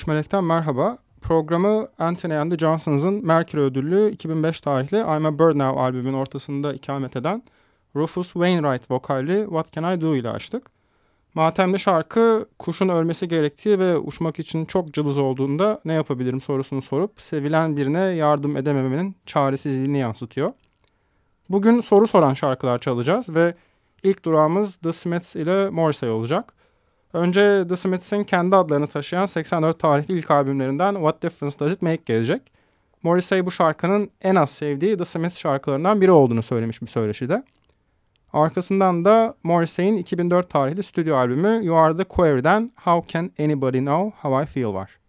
13 Melek'ten merhaba. Programı Anthony and the Johnsons'ın Mercury ödüllü 2005 tarihli I'm a Bird Now albümün ortasında ikamet eden Rufus Wainwright vokalli What Can I Do ile açtık. Matemli şarkı kuşun ölmesi gerektiği ve uçmak için çok cılız olduğunda ne yapabilirim sorusunu sorup sevilen birine yardım edememenin çaresizliğini yansıtıyor. Bugün soru soran şarkılar çalacağız ve ilk durağımız The Smiths ile Morrissey olacak. Önce The Smiths'in kendi adlarını taşıyan 84 tarihli ilk albümlerinden What Difference Does It Make gelecek. Morrissey bu şarkının en az sevdiği The Smiths şarkılarından biri olduğunu söylemiş bir söyleşide. Arkasından da Morrissey'in 2004 tarihli stüdyo albümü You Are The Query'den How Can Anybody Know How I Feel var.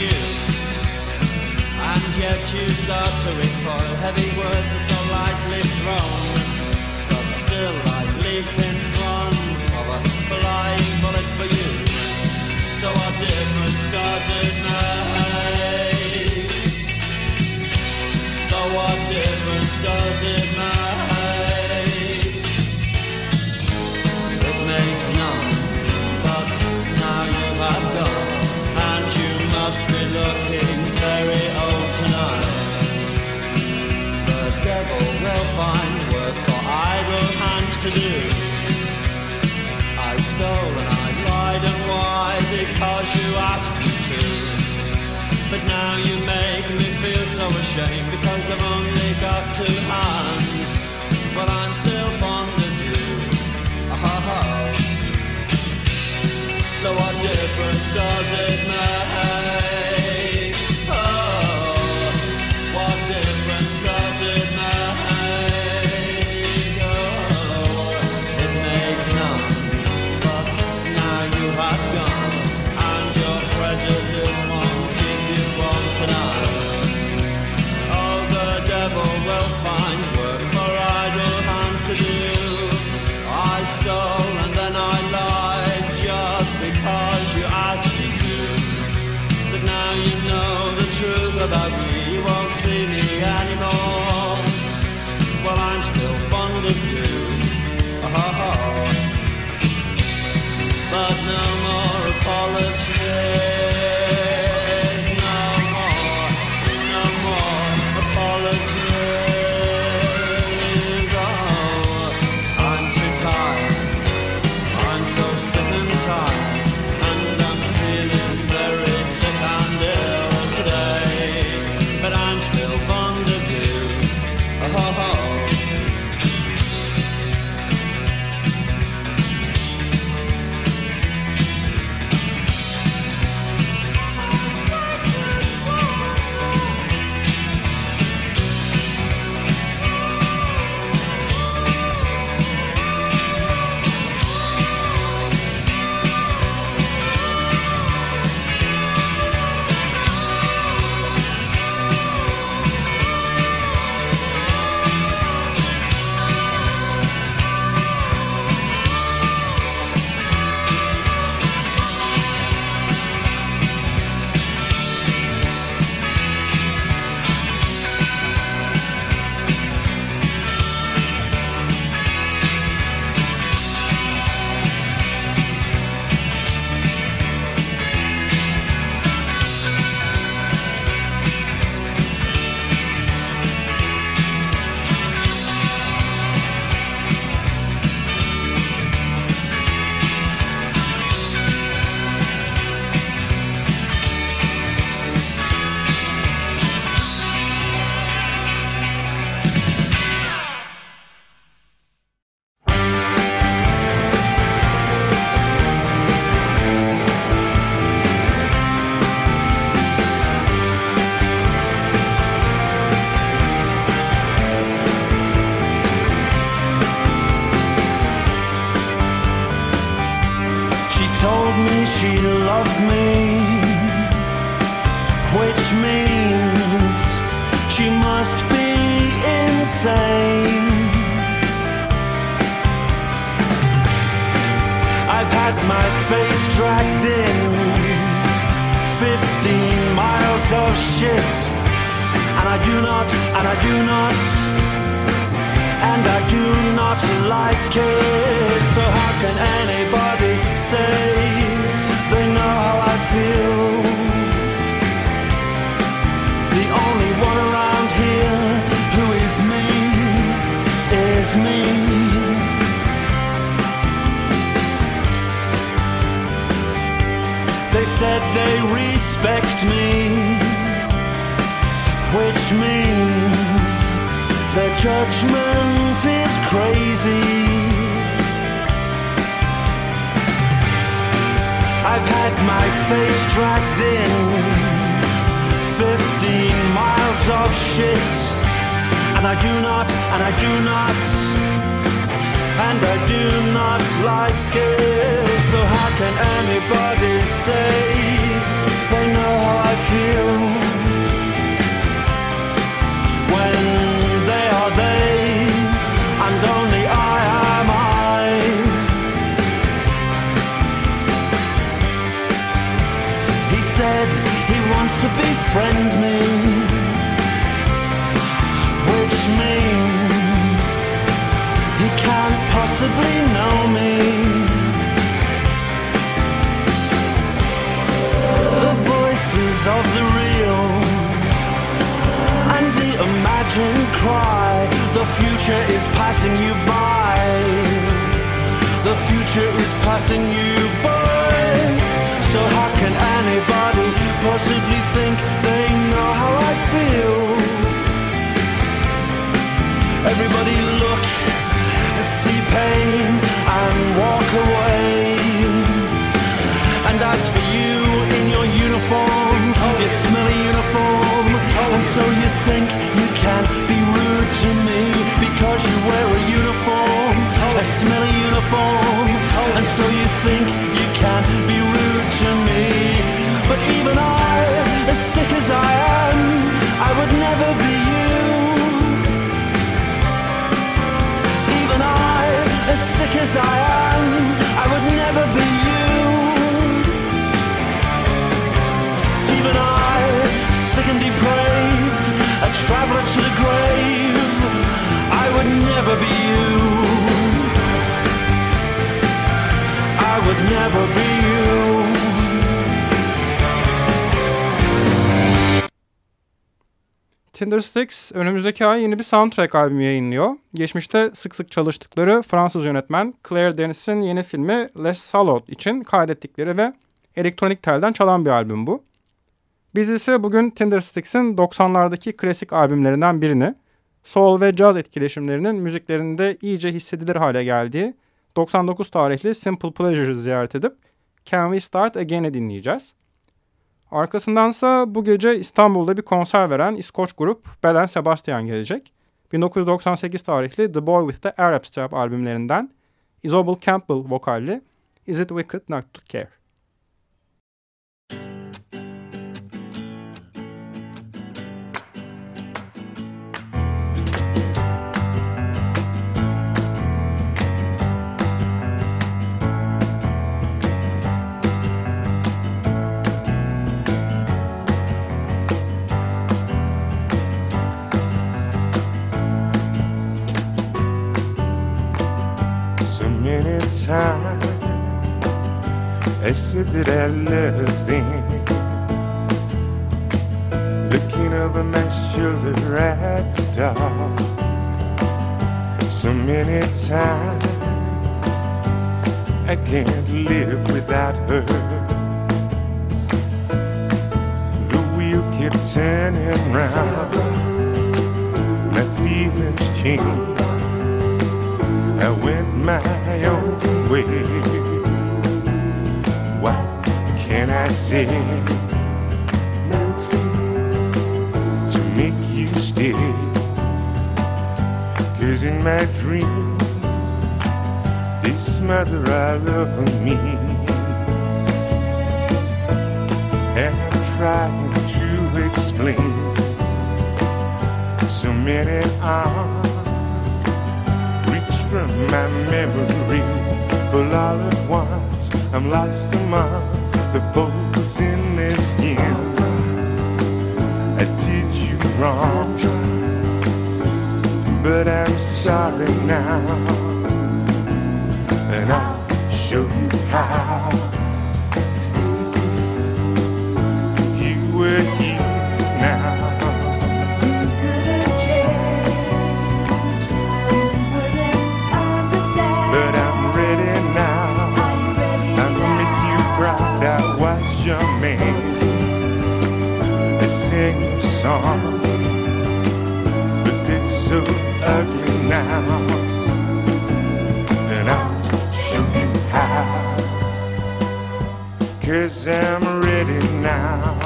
You. And yet you start to recoil, heavy words are so lightly thrown. But still I leap in front of a flying bullet for you. So what difference does you make me feel so ashamed because I've judgment is crazy. I've had my face dragged in 15 miles of shit, and I do not, and I do not, and I do not like it. So how can anybody say they know how I feel? And only I am I. He said he wants to befriend me, which means he can't possibly know me. The voices of the real and the imagined cry. The future is passing you by. The future is passing you by. So how can anybody possibly think they know how I feel? Everybody look and see pain and walk away. And as for you in your uniform, your smelly uniform, and so you think you a uniform, and so you think you can be rude to me. But even I, as sick as I am, I would never be you. Even I, as sick as I am, I would Tindersticks önümüzdeki ay yeni bir soundtrack albümü yayınlıyor. Geçmişte sık sık çalıştıkları Fransız yönetmen Claire Denis'in yeni filmi Les Salauds için kaydettikleri ve elektronik telden çalan bir albüm bu. Biz ise bugün Tindersticks'in 90'lardaki klasik albümlerinden birini, soul ve jazz etkileşimlerinin müziklerinde iyice hissedilir hale geldiği 99 tarihli Simple Pleasures'ı ziyaret edip Can We Start Again'i dinleyeceğiz. Arkasındansa bu gece İstanbul'da bir konser veren İskoç grup Belen Sebastian gelecek. 1998 tarihli The Boy with the Arab Strap albümlerinden Isobel Campbell vokalli Is It Wicked Not to Care? Times. I said that I love them. Looking over my shoulder at the dark. So many times I can't live without her. The wheel kept turning round. My feelings changed. I went my own way. What can I say to make you stay? Cause in my dream, this mother I love for me. And I'm trying to explain so many arms from my memories. But all at once, I'm lost among the folks in their skin. I did you wrong, but I'm sorry now, and I'll show you how. I'm ready now.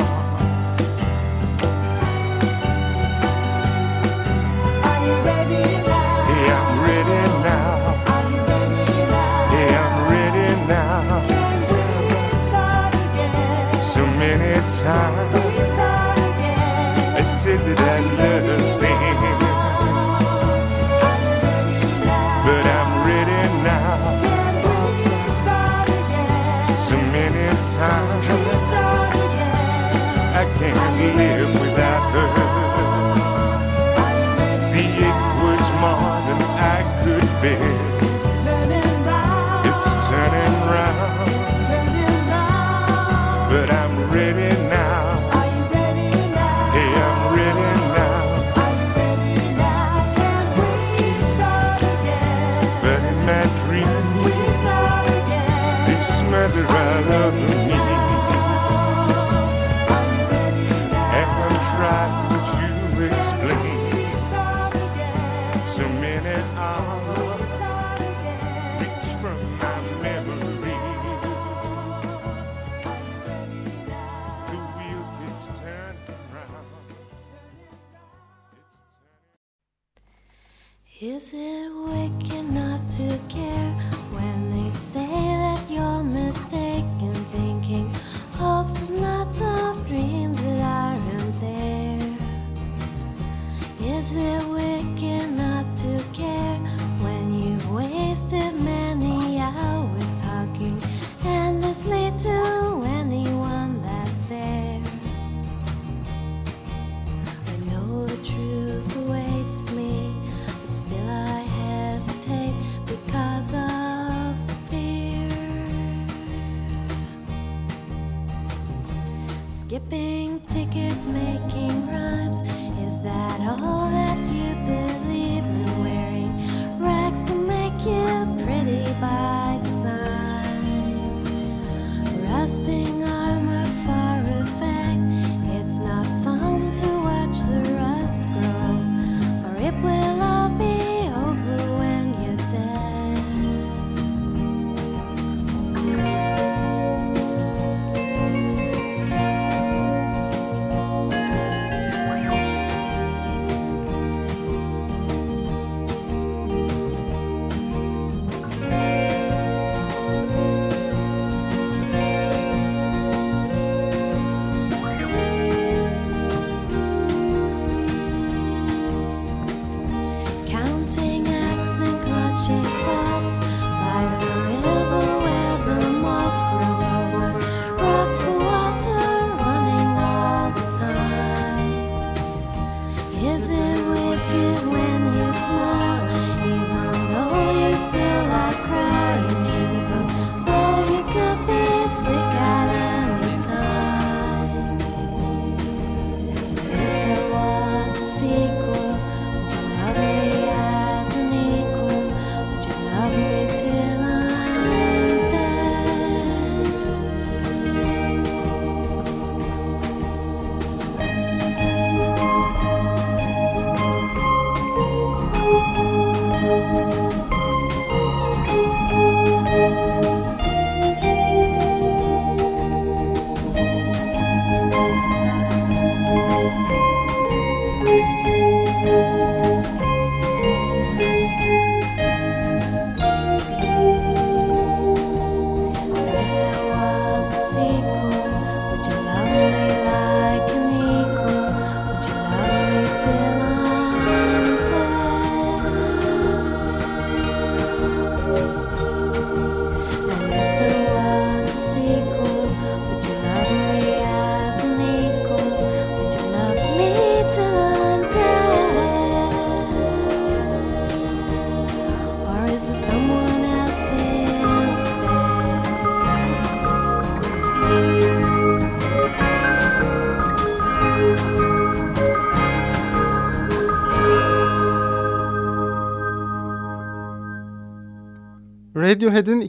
Are you ready now? Yeah, I'm ready now. Are you ready now? Yeah, I'm ready now. So many times. live without her. The ache was more than I could bear.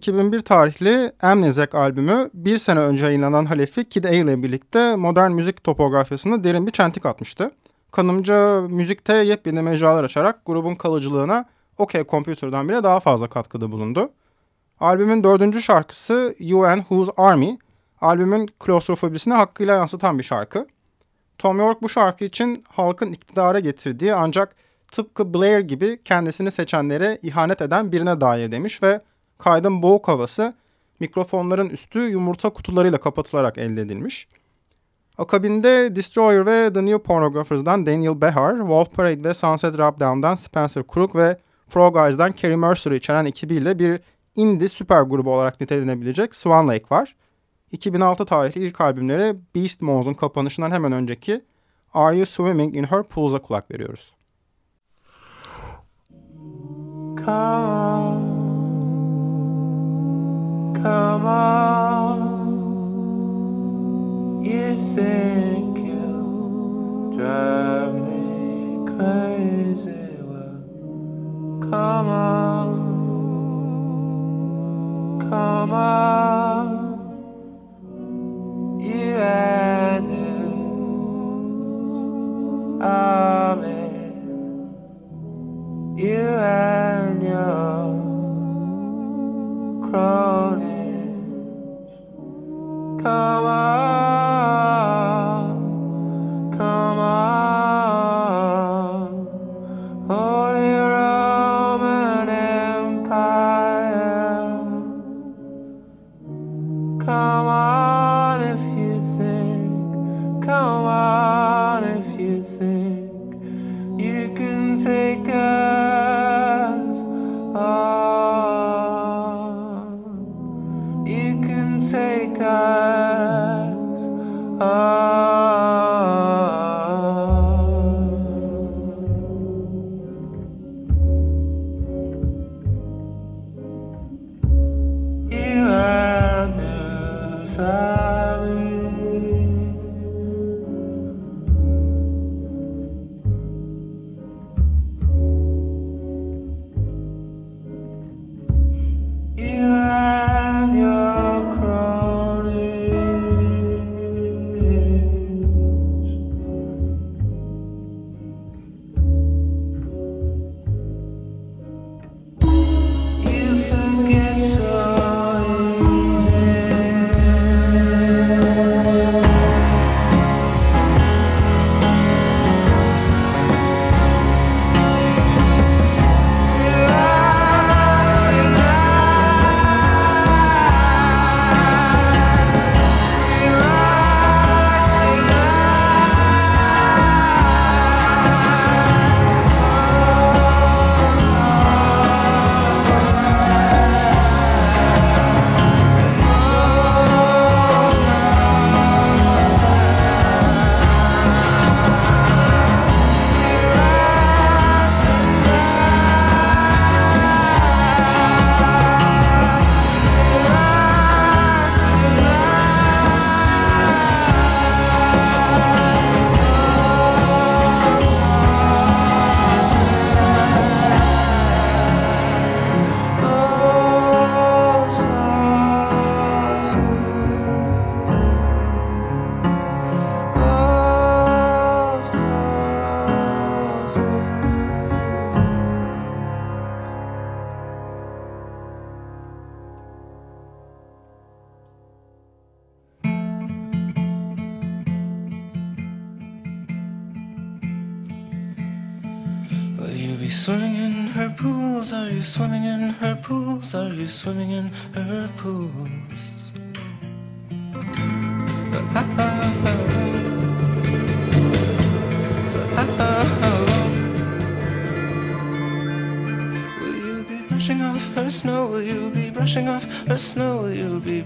2001 tarihli Amnesiac albümü bir sene önce yayınlanan halefi Kid A ile birlikte modern müzik topografyasına derin bir çentik atmıştı. Kanımca müzikte yepyeni mecralar açarak grubun kalıcılığına OK Computer'dan bile daha fazla katkıda bulundu. Albümün dördüncü şarkısı You and Whose Army, albümün klostrofobisini hakkıyla yansıtan bir şarkı. Tom York bu şarkı için halkın iktidara getirdiği ancak tıpkı Blair gibi kendisini seçenlere ihanet eden birine dair demiş ve kaydın boğuk havası mikrofonların üstü yumurta kutularıyla kapatılarak elde edilmiş. Akabinde Destroyer ve The New Pornographers'dan Daniel Behar, Wolf Parade ve Sunset Rub Down'dan Spencer Crook ve Frog Eyes'dan Kerry Mercer'ı içeren ekibiyle bir indie süper grubu olarak nitelenebilecek Swan Lake var. 2006 tarihli ilk albümleri Beast Mode'un kapanışından hemen önceki Are You Swimming in Her Pools'a kulak veriyoruz. Come on, come on. You you drive me crazy? Well, come on, come on.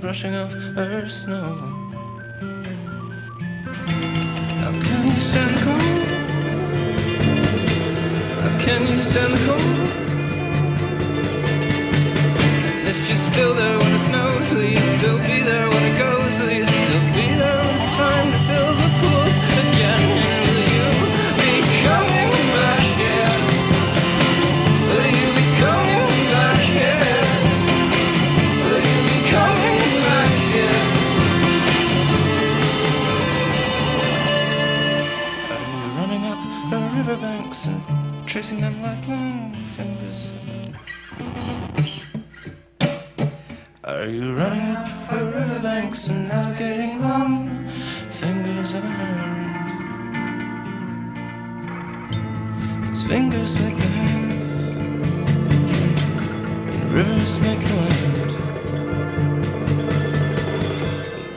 Brushing off her snow? How can you stand cold? How can you stand cold? And navigating long fingers of iron? His fingers make the hand, and rivers make the land.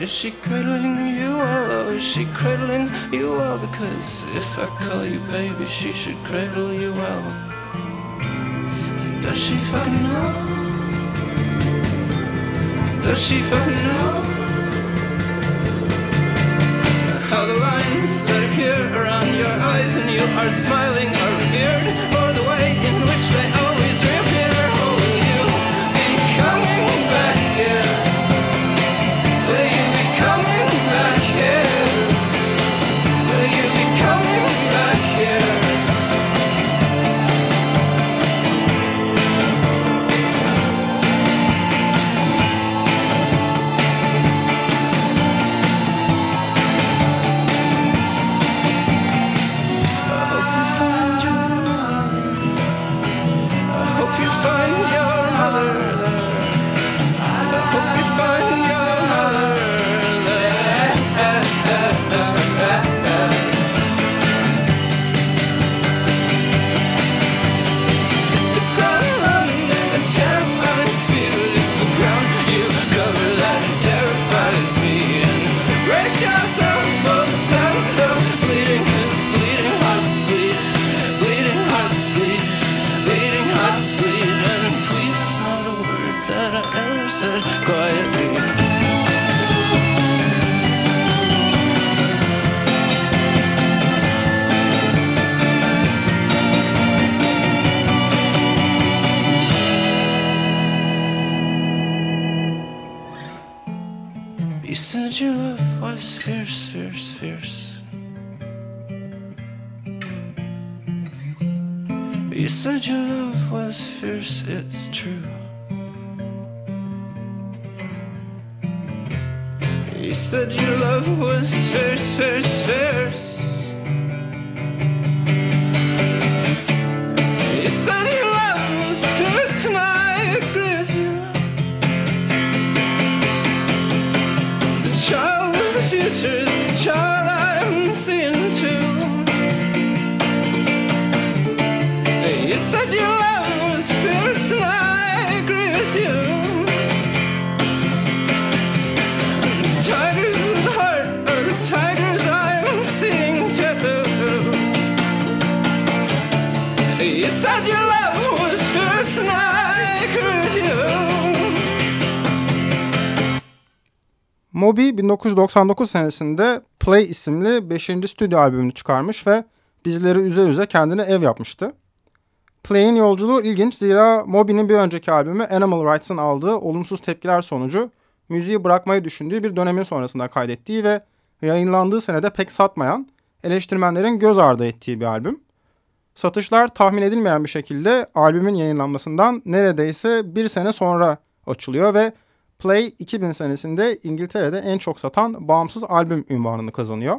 Is she cradling you well, or is she cradling you well? Because if I call you baby, she should cradle you well. Does she fucking know? Does she fucking know? Are smiling are revered, 1999 senesinde Play isimli 5. stüdyo albümünü çıkarmış ve bizleri üze üze kendine ev yapmıştı. Play'in yolculuğu ilginç zira Moby'nin bir önceki albümü Animal Rights'ın aldığı olumsuz tepkiler sonucu müziği bırakmayı düşündüğü bir dönemin sonrasında kaydettiği ve yayınlandığı senede pek satmayan, eleştirmenlerin göz ardı ettiği bir albüm. Satışlar tahmin edilmeyen bir şekilde albümün yayınlanmasından neredeyse bir sene sonra açılıyor ve Play 2000 senesinde İngiltere'de en çok satan bağımsız albüm ünvanını kazanıyor.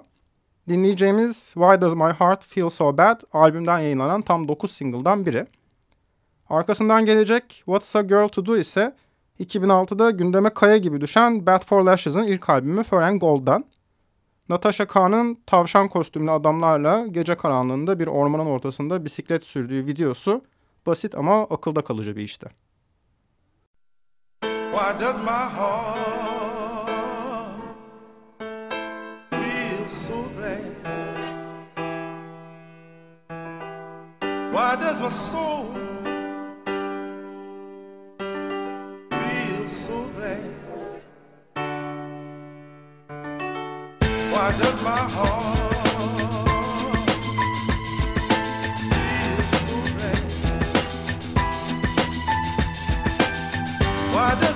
Dinleyeceğimiz Why Does My Heart Feel So Bad albümden yayınlanan tam 9 single'dan biri. Arkasından gelecek What's a Girl To Do ise 2006'da gündeme kaya gibi düşen Bad For Lashes'ın ilk albümü Fur and Gold'dan. Natasha Khan'ın tavşan kostümlü adamlarla gece karanlığında bir ormanın ortasında bisiklet sürdüğü videosu basit ama akılda kalıcı bir işti. Why does my heart feel so bad? Why does my soul feel so bad? Why does my heart feel so bad? Why does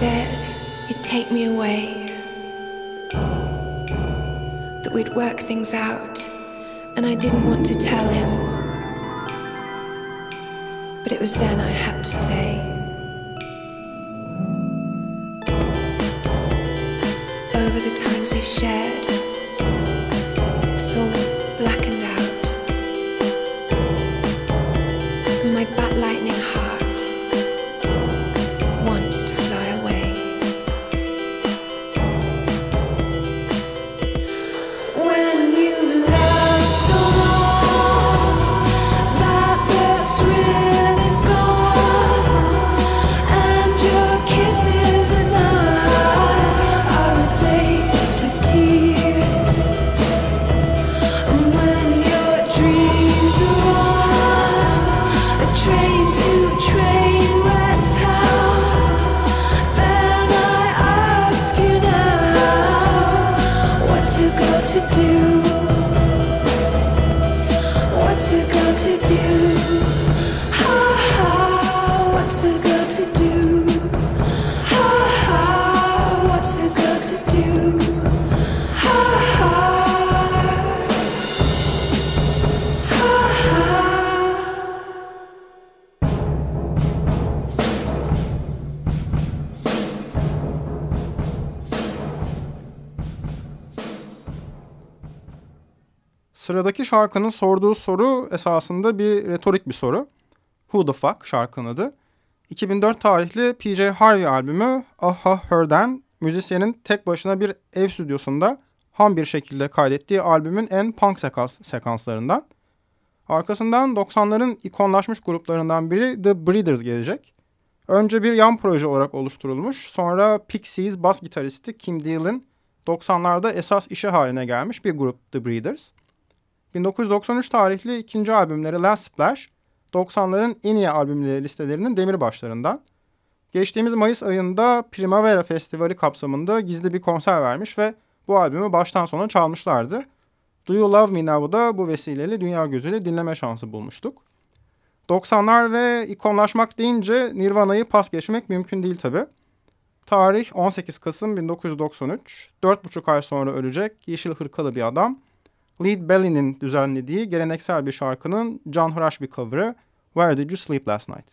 said he'd take me away, that we'd work things out, and I didn't want to tell him. But it was then I had to say. Over the times we've shared, Sıradaki şarkının sorduğu soru esasında bir retorik bir soru. Who the fuck şarkının adı. 2004 tarihli PJ Harvey albümü Aha Her'den müzisyenin tek başına bir ev stüdyosunda ham bir şekilde kaydettiği albümün en punk sekans, sekanslarından. Arkasından 90'ların ikonlaşmış gruplarından biri The Breeders gelecek. Önce bir yan proje olarak oluşturulmuş, sonra Pixies bas gitaristi Kim Deal'in 90'larda esas işi haline gelmiş bir grup The Breeders. 1993 tarihli ikinci albümleri Last Splash, 90'ların en iyi albümleri listelerinin demirbaşlarından. Geçtiğimiz Mayıs ayında Primavera Festivali kapsamında gizli bir konser vermiş ve bu albümü baştan sona çalmışlardı. Do You Love Me Now'da bu vesileyle dünya gözüyle dinleme şansı bulmuştuk. 90'lar ve ikonlaşmak deyince Nirvana'yı pas geçmek mümkün değil tabi. Tarih 18 Kasım 1993. 4,5 ay sonra ölecek yeşil hırkalı bir adam. Lead Belly'nin düzenlediği geleneksel bir şarkının canhıraş bir cover'ı Where Did You Sleep Last Night?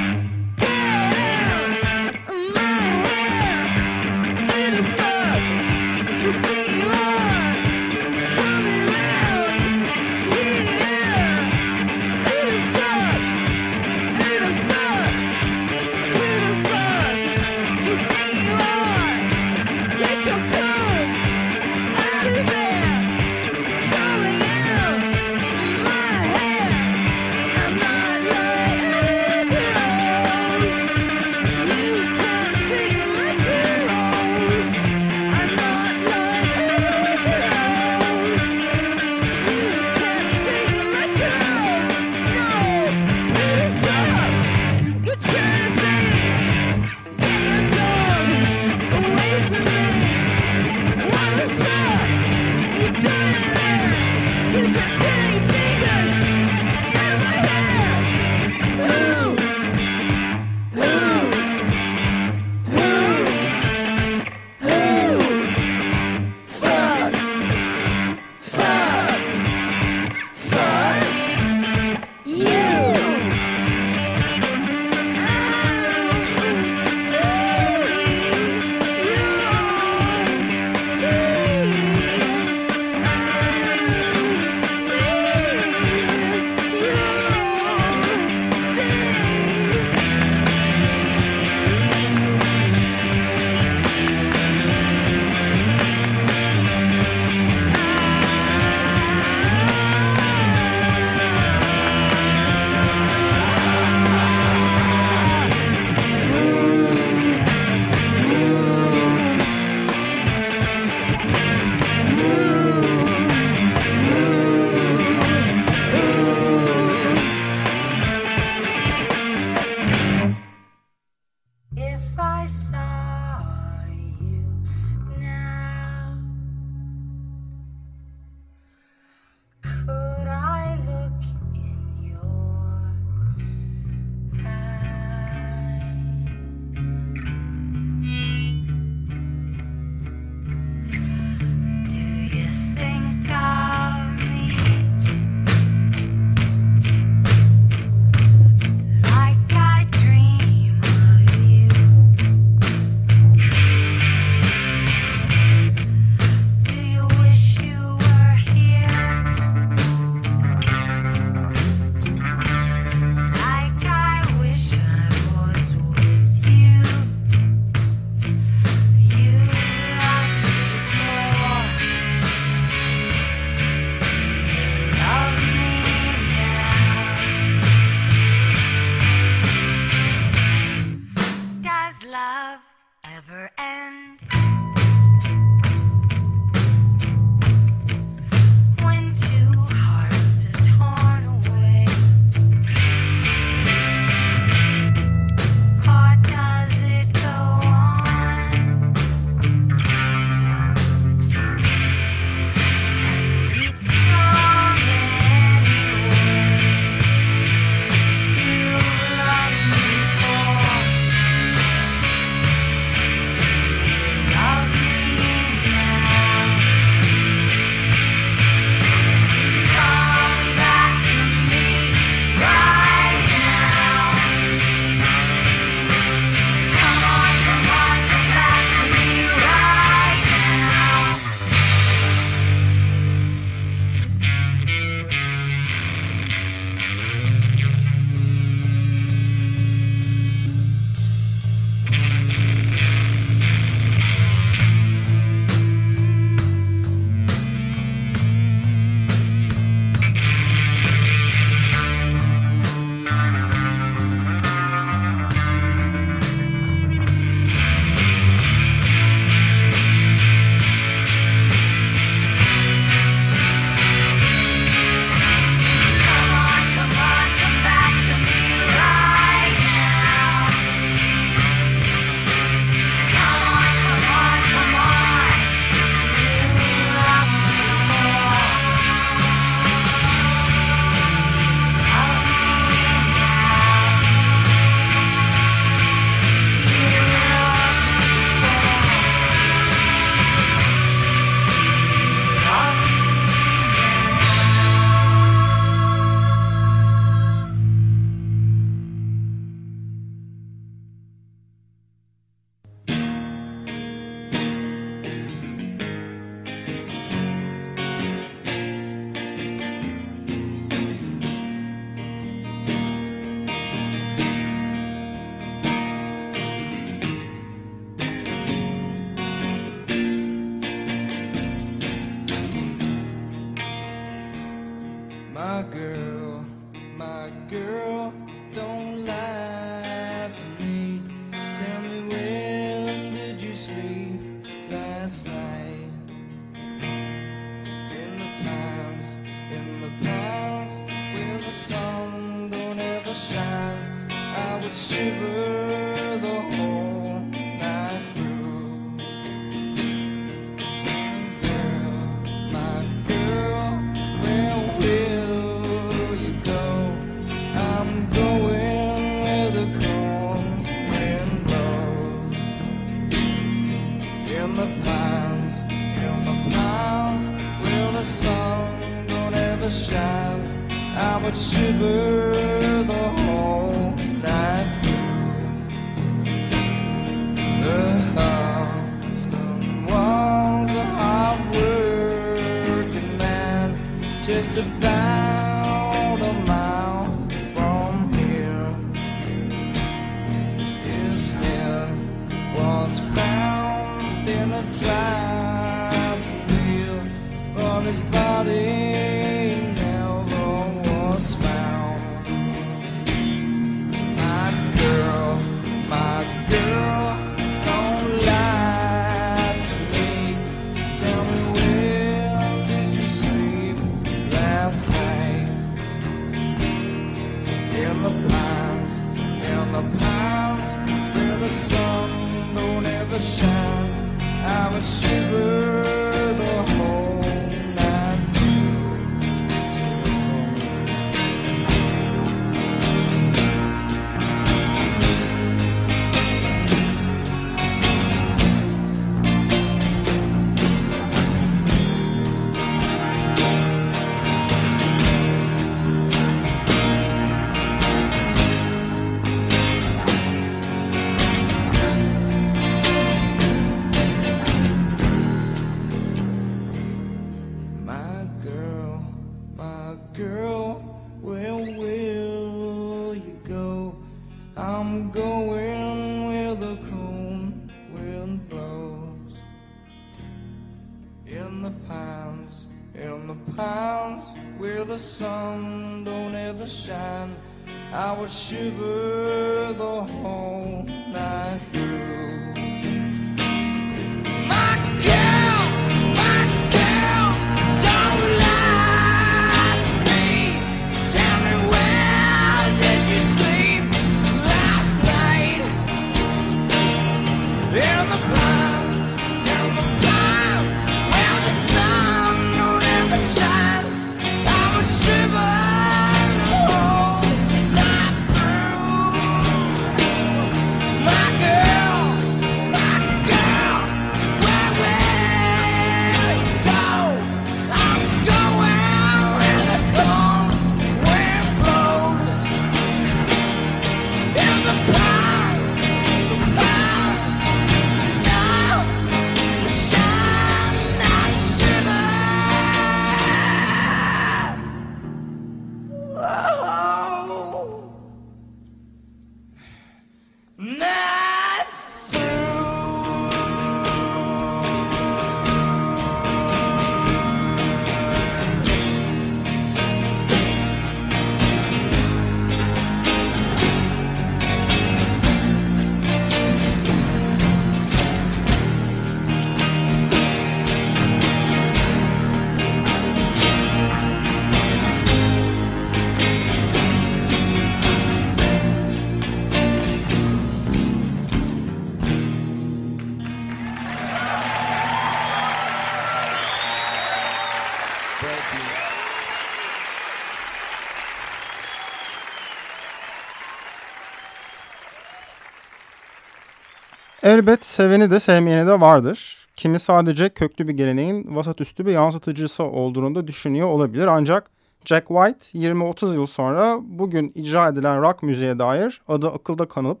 Elbet seveni de sevmeyeni de vardır. Kimi sadece köklü bir geleneğin vasatüstü bir yansıtıcısı olduğunu da düşünüyor olabilir. Ancak Jack White 20-30 yıl sonra bugün icra edilen rock müziğe dair adı akılda kanıp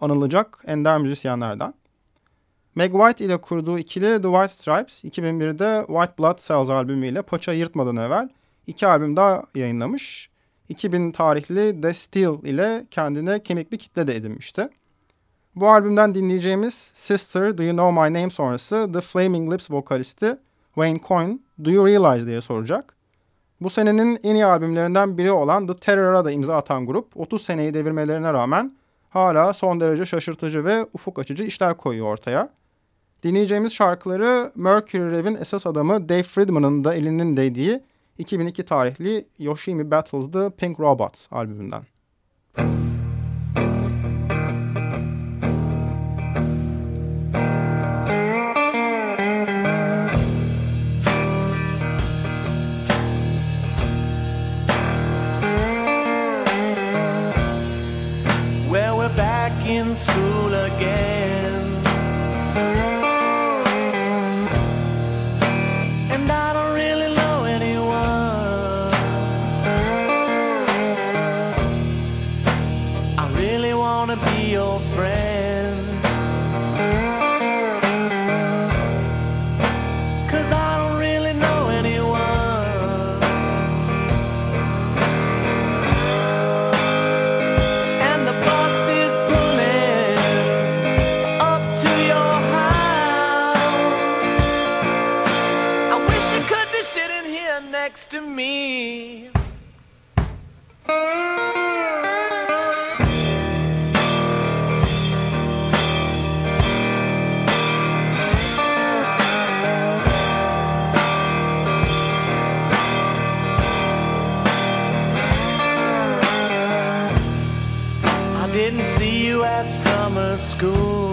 anılacak ender müzisyenlerden. Meg White ile kurduğu ikili The White Stripes 2001'de White Blood Cells albümüyle paça yırtmadan evvel iki albüm daha yayınlamış. 2000 tarihli The Steel ile kendine kemik bir kitle de edinmişti. Bu albümden dinleyeceğimiz Sister Do You Know My Name sonrası The Flaming Lips vokalisti Wayne Coyne Do You Realize diye soracak. Bu senenin en iyi albümlerinden biri olan The Terror'a da imza atan grup 30 seneyi devirmelerine rağmen hala son derece şaşırtıcı ve ufuk açıcı işler koyuyor ortaya. Dinleyeceğimiz şarkıları Mercury Rev'in esas adamı Dave Friedman'ın da elinin değdiği 2002 tarihli Yoshimi Battles The Pink Robot albümünden. Well, school.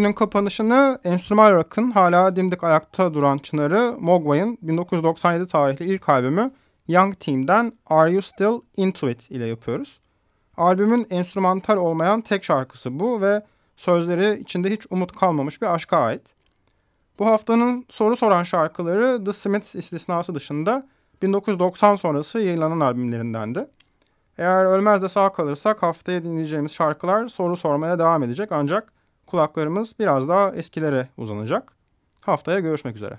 Bugünün kapanışını enstrüman rock'ın hala dimdik ayakta duran çınarı Mogwai'ın 1997 tarihli ilk albümü Young Team'den Are You Still Into It ile yapıyoruz. Albümün enstrümantal olmayan tek şarkısı bu ve sözleri içinde hiç umut kalmamış bir aşka ait. Bu haftanın soru soran şarkıları The Smiths istisnası dışında 1990 sonrası yayınlanan albümlerindendi. Eğer ölmez de sağ kalırsak haftaya dinleyeceğimiz şarkılar soru sormaya devam edecek ancak kulaklarımız biraz daha eskilere uzanacak. Haftaya görüşmek üzere.